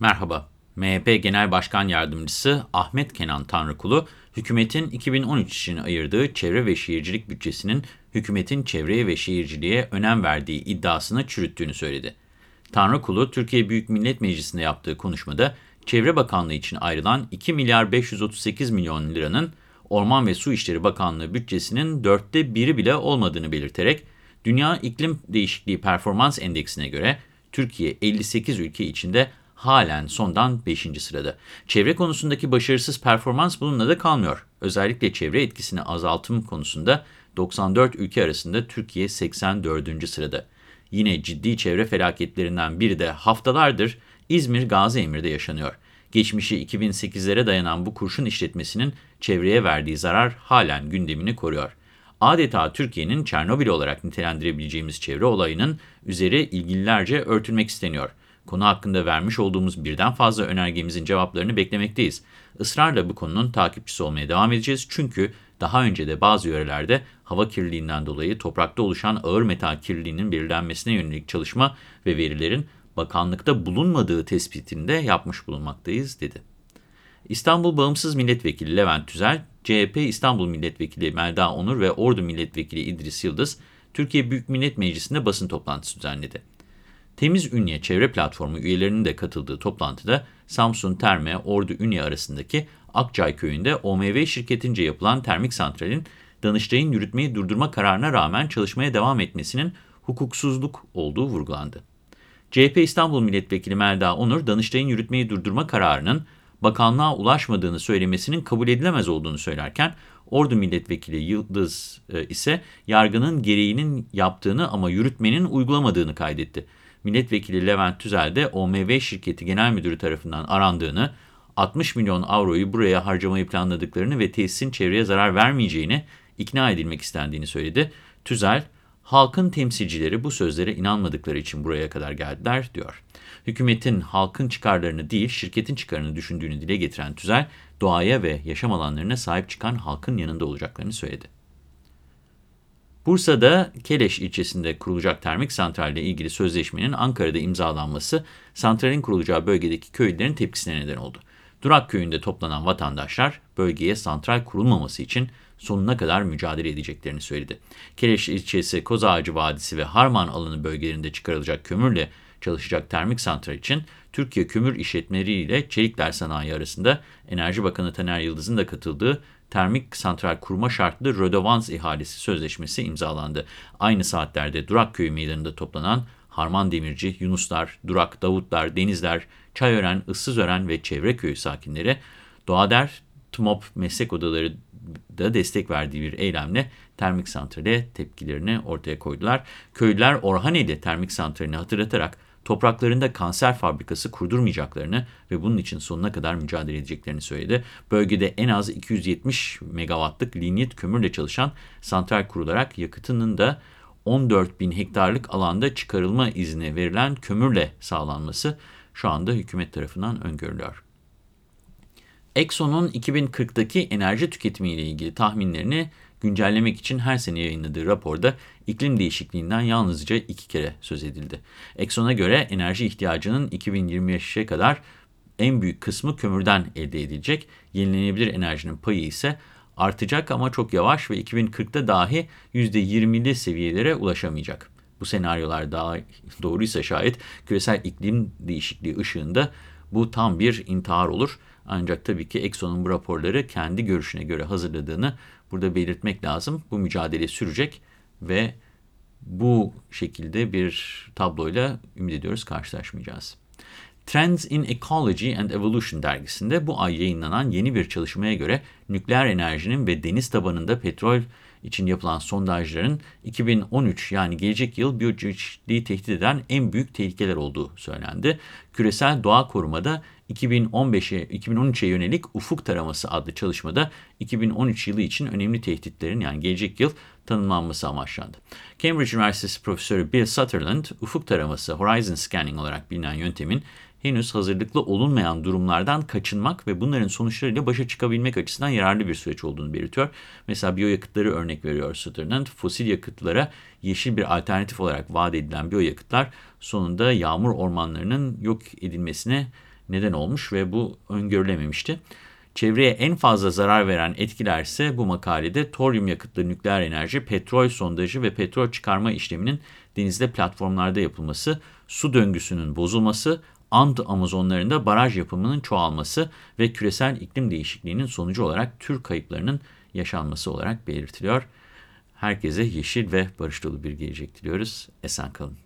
Merhaba, MHP Genel Başkan Yardımcısı Ahmet Kenan Tanrıkulu, hükümetin 2013 için ayırdığı çevre ve şehircilik bütçesinin hükümetin çevreye ve şehirciliğe önem verdiği iddiasını çürüttüğünü söyledi. Tanrıkulu, Türkiye Büyük Millet Meclisi'nde yaptığı konuşmada, Çevre Bakanlığı için ayrılan 2 milyar 538 milyon liranın Orman ve Su İşleri Bakanlığı bütçesinin dörtte biri bile olmadığını belirterek, Dünya İklim Değişikliği Performans Endeksine göre Türkiye 58 ülke içinde halen sondan 5. sırada. Çevre konusundaki başarısız performans bununla da kalmıyor. Özellikle çevre etkisini azaltım konusunda 94 ülke arasında Türkiye 84. sırada. Yine ciddi çevre felaketlerinden biri de haftalardır İzmir Gazi Emir'de yaşanıyor. Geçmişi 2008'lere dayanan bu kurşun işletmesinin çevreye verdiği zarar halen gündemini koruyor. Adeta Türkiye'nin Çernobil olarak nitelendirebileceğimiz çevre olayının üzeri ilgililerce örtülmek isteniyor. Konu hakkında vermiş olduğumuz birden fazla önergemizin cevaplarını beklemekteyiz. Israrla bu konunun takipçisi olmaya devam edeceğiz çünkü daha önce de bazı yörelerde hava kirliliğinden dolayı toprakta oluşan ağır metal kirliliğinin belirlenmesine yönelik çalışma ve verilerin bakanlıkta bulunmadığı tespitini de yapmış bulunmaktayız, dedi. İstanbul Bağımsız Milletvekili Levent Tüzel, CHP İstanbul Milletvekili Melda Onur ve Ordu Milletvekili İdris Yıldız, Türkiye Büyük Millet Meclisi'nde basın toplantısı düzenledi. Temiz Ünye Çevre Platformu üyelerinin de katıldığı toplantıda Samsun, Terme, Ordu, Ünye arasındaki Akçay Köyü'nde OMV şirketince yapılan termik santralin Danıştay'ın yürütmeyi durdurma kararına rağmen çalışmaya devam etmesinin hukuksuzluk olduğu vurgulandı. CHP İstanbul Milletvekili Melda Onur, Danıştay'ın yürütmeyi durdurma kararının bakanlığa ulaşmadığını söylemesinin kabul edilemez olduğunu söylerken, Ordu Milletvekili Yıldız e, ise yargının gereğinin yaptığını ama yürütmenin uygulamadığını kaydetti. Milletvekili Levent Tüzel de OMV şirketi genel müdürü tarafından arandığını, 60 milyon avroyu buraya harcamayı planladıklarını ve tesisin çevreye zarar vermeyeceğini ikna edilmek istendiğini söyledi. Tüzel, halkın temsilcileri bu sözlere inanmadıkları için buraya kadar geldiler, diyor. Hükümetin halkın çıkarlarını değil, şirketin çıkarını düşündüğünü dile getiren Tüzel, doğaya ve yaşam alanlarına sahip çıkan halkın yanında olacaklarını söyledi. Bursa'da Keleş ilçesinde kurulacak termik santralle ilgili sözleşmenin Ankara'da imzalanması, santralin kurulacağı bölgedeki köylülerin tepkisine neden oldu. Durak köyünde toplanan vatandaşlar, bölgeye santral kurulmaması için sonuna kadar mücadele edeceklerini söyledi. Keleş ilçesi, Kozağacı Vadisi ve Harman alanı bölgelerinde çıkarılacak kömürle çalışacak termik santral için Türkiye Kömür İşletmeleri ile Çelikler Sanayi arasında Enerji Bakanı Taner Yıldız'ın da katıldığı termik santral kurma şartlı Rödovans ihalesi sözleşmesi imzalandı. Aynı saatlerde Durak Köyü meydanında toplanan Harman Demirci, Yunuslar, Durak, Davutlar, Denizler, Çayören, Issızören ve Çevre Köyü sakinleri Doğader, TMOP meslek odaları da destek verdiği bir eylemle termik santrale tepkilerini ortaya koydular. Köylüler Orhaneli termik santralini hatırlatarak topraklarında kanser fabrikası kurdurmayacaklarını ve bunun için sonuna kadar mücadele edeceklerini söyledi. Bölgede en az 270 megawattlık linyit kömürle çalışan santral kurularak yakıtının da 14 bin hektarlık alanda çıkarılma izni verilen kömürle sağlanması şu anda hükümet tarafından öngörülüyor. Exxon'un 2040'daki enerji tüketimiyle ilgili tahminlerini güncellemek için her sene yayınladığı raporda iklim değişikliğinden yalnızca iki kere söz edildi. Exxon'a göre enerji ihtiyacının 2025'e kadar en büyük kısmı kömürden elde edilecek. Yenilenebilir enerjinin payı ise artacak ama çok yavaş ve 2040'ta dahi %20'li seviyelere ulaşamayacak. Bu senaryolar daha doğruysa şayet küresel iklim değişikliği ışığında bu tam bir intihar olur. Ancak tabii ki Exxon'un bu raporları kendi görüşüne göre hazırladığını burada belirtmek lazım. Bu mücadele sürecek ve bu şekilde bir tabloyla ümit ediyoruz karşılaşmayacağız. Trends in Ecology and Evolution dergisinde bu ay yayınlanan yeni bir çalışmaya göre nükleer enerjinin ve deniz tabanında petrol için yapılan sondajların 2013 yani gelecek yıl biyoçeşitliliği tehdit eden en büyük tehlikeler olduğu söylendi. Küresel doğa korumada 2015'e 2013'e yönelik Ufuk Taraması adlı çalışmada 2013 yılı için önemli tehditlerin yani gelecek yıl tanımlanması amaçlandı. Cambridge Üniversitesi Profesörü Bill Sutherland, ufuk taraması Horizon Scanning olarak bilinen yöntemin henüz hazırlıklı olunmayan durumlardan kaçınmak ve bunların sonuçlarıyla başa çıkabilmek açısından yararlı bir süreç olduğunu belirtiyor. Mesela biyoyakıtları örnek veriyor Sutherland. Fosil yakıtlara yeşil bir alternatif olarak vaat edilen biyoyakıtlar sonunda yağmur ormanlarının yok edilmesine neden olmuş ve bu öngörülememişti. Çevreye en fazla zarar veren etkiler ise bu makalede toryum yakıtlı nükleer enerji, petrol sondajı ve petrol çıkarma işleminin denizde platformlarda yapılması, su döngüsünün bozulması, Ant Amazonlarında baraj yapımının çoğalması ve küresel iklim değişikliğinin sonucu olarak tür kayıplarının yaşanması olarak belirtiliyor. Herkese yeşil ve barış dolu bir gelecek diliyoruz. Esen kalın.